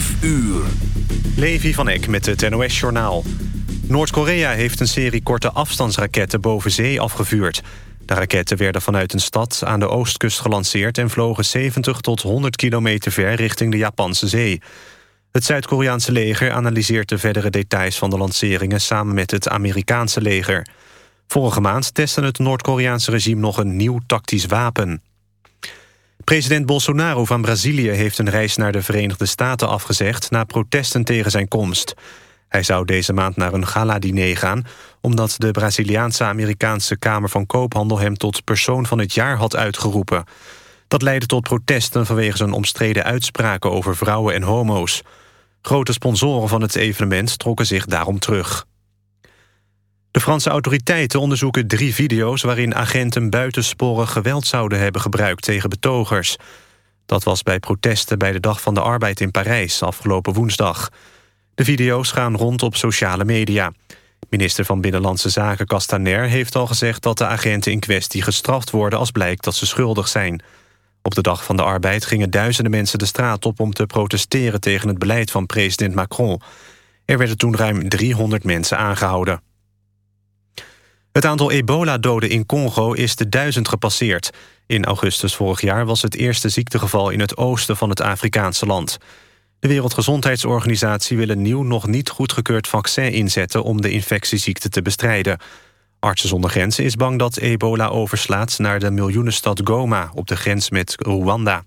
5 uur. Levi van Eck met het NOS-journaal. Noord-Korea heeft een serie korte afstandsraketten boven zee afgevuurd. De raketten werden vanuit een stad aan de oostkust gelanceerd... en vlogen 70 tot 100 kilometer ver richting de Japanse zee. Het Zuid-Koreaanse leger analyseert de verdere details van de lanceringen... samen met het Amerikaanse leger. Vorige maand testte het Noord-Koreaanse regime nog een nieuw tactisch wapen. President Bolsonaro van Brazilië heeft een reis naar de Verenigde Staten afgezegd... na protesten tegen zijn komst. Hij zou deze maand naar een gala-diner gaan... omdat de Braziliaanse-Amerikaanse Kamer van Koophandel... hem tot persoon van het jaar had uitgeroepen. Dat leidde tot protesten vanwege zijn omstreden uitspraken... over vrouwen en homo's. Grote sponsoren van het evenement trokken zich daarom terug. De Franse autoriteiten onderzoeken drie video's... waarin agenten buitensporig geweld zouden hebben gebruikt tegen betogers. Dat was bij protesten bij de Dag van de Arbeid in Parijs afgelopen woensdag. De video's gaan rond op sociale media. Minister van Binnenlandse Zaken Castaner heeft al gezegd... dat de agenten in kwestie gestraft worden als blijkt dat ze schuldig zijn. Op de Dag van de Arbeid gingen duizenden mensen de straat op... om te protesteren tegen het beleid van president Macron. Er werden toen ruim 300 mensen aangehouden. Het aantal ebola-doden in Congo is de duizend gepasseerd. In augustus vorig jaar was het eerste ziektegeval in het oosten van het Afrikaanse land. De Wereldgezondheidsorganisatie wil een nieuw nog niet goedgekeurd vaccin inzetten om de infectieziekte te bestrijden. Artsen zonder Grenzen is bang dat ebola overslaat naar de miljoenenstad Goma op de grens met Rwanda.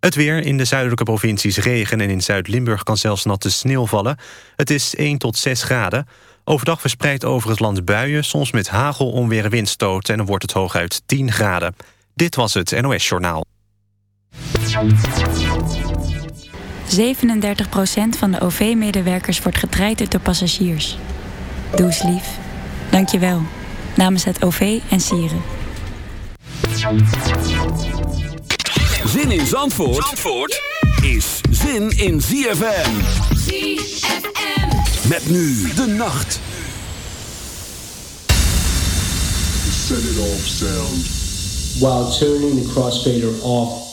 Het weer in de zuidelijke provincies regen en in Zuid-Limburg kan zelfs natte sneeuw vallen. Het is 1 tot 6 graden. Overdag verspreid over het land buien, soms met hagel, onweer en windstoten... en dan wordt het hooguit 10 graden. Dit was het NOS Journaal. 37% van de OV-medewerkers wordt getraind door passagiers. Doe eens lief. Dank je wel. Namens het OV en Sieren. Zin in Zandvoort, Zandvoort is zin in ZFM. ZFM. Met nu de nacht. Set it off sound. While turning the crossfader off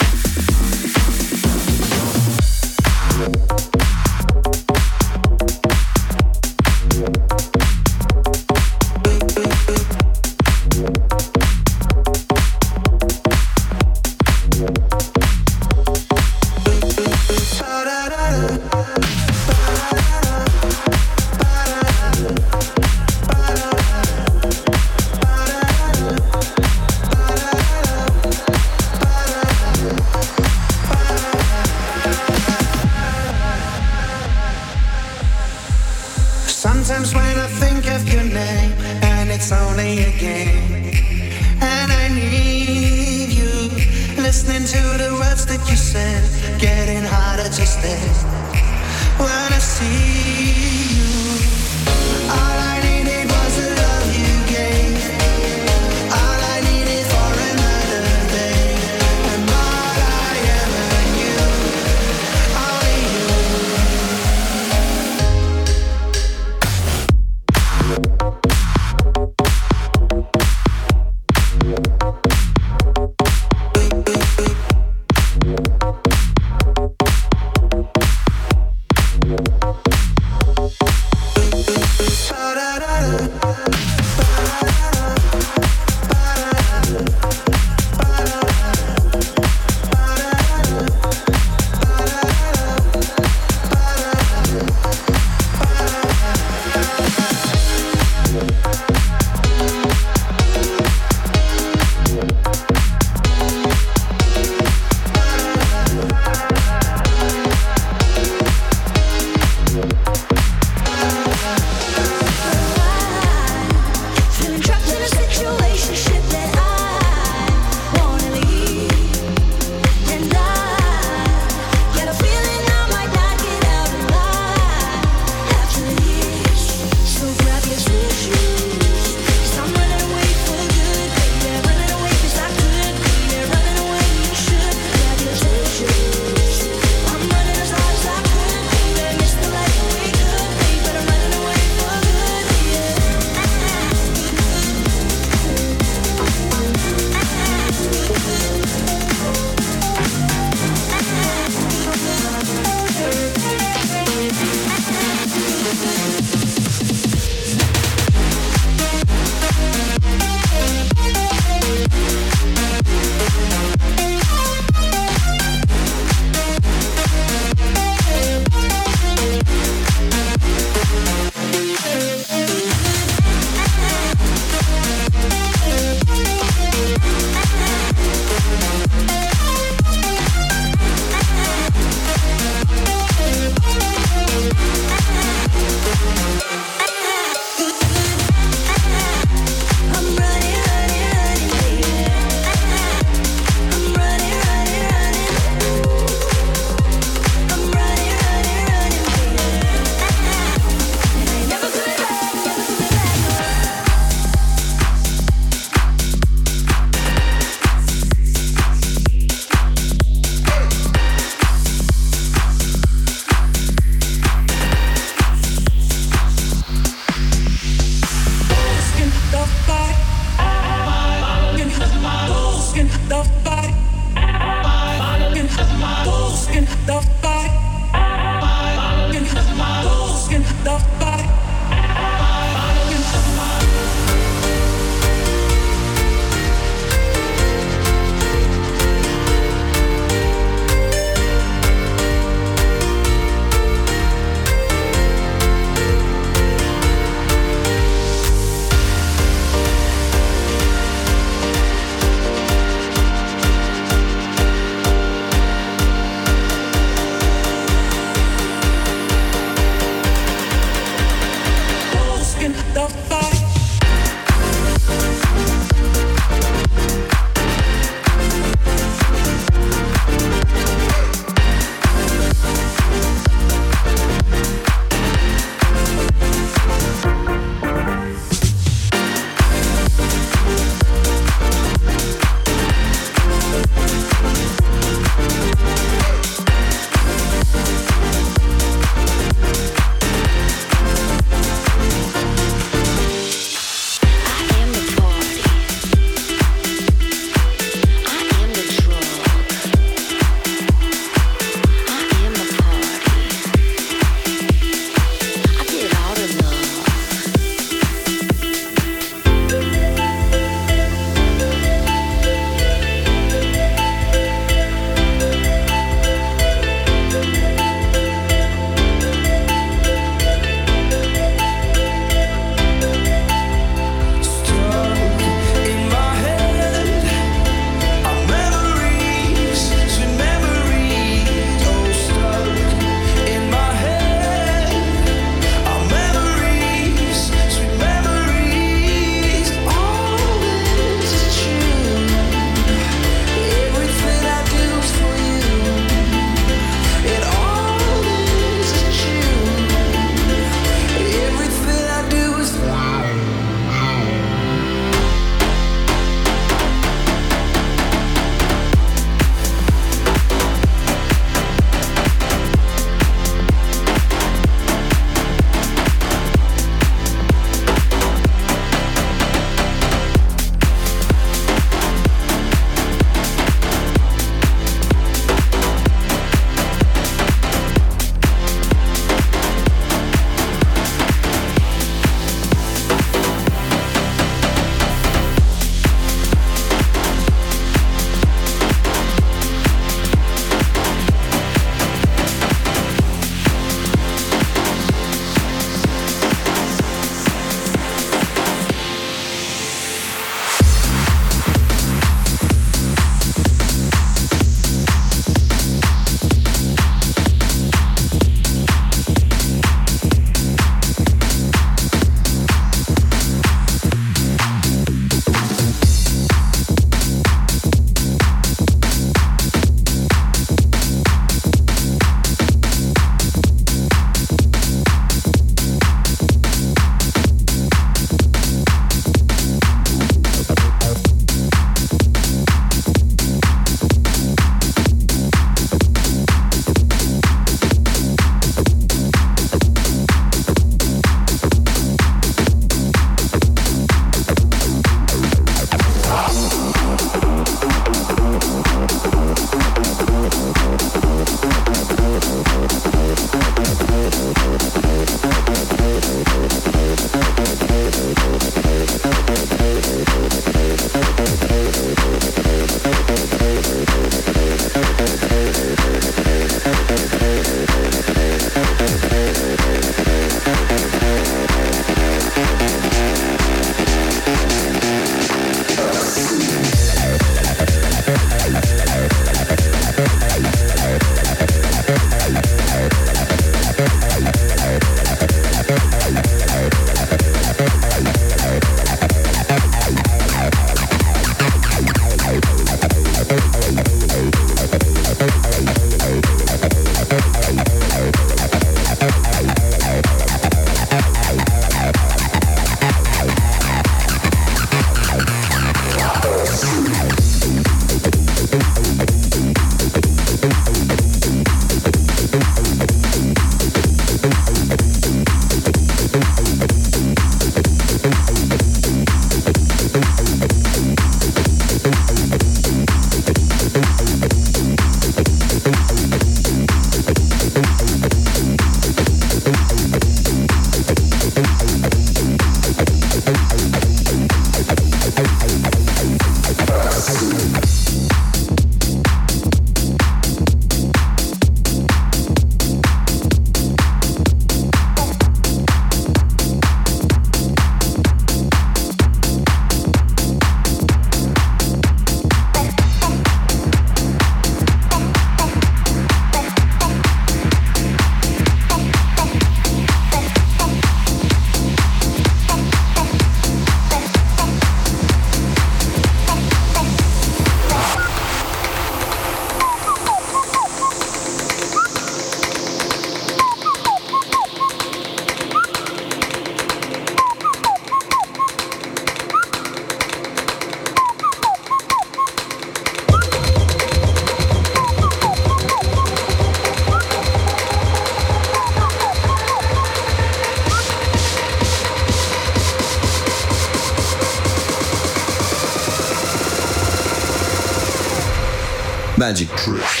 Trish.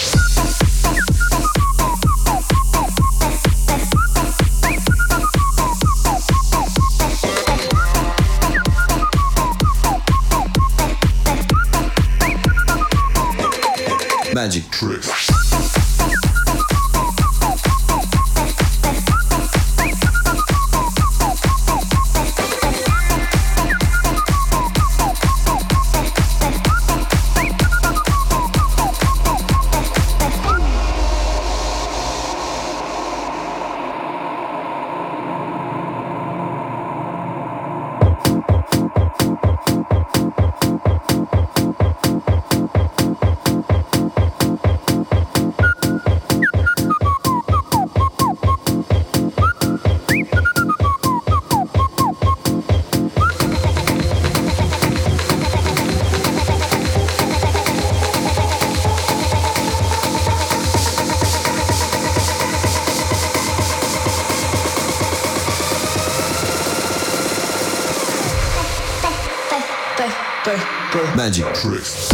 Magic tricks.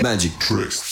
Magic tricks.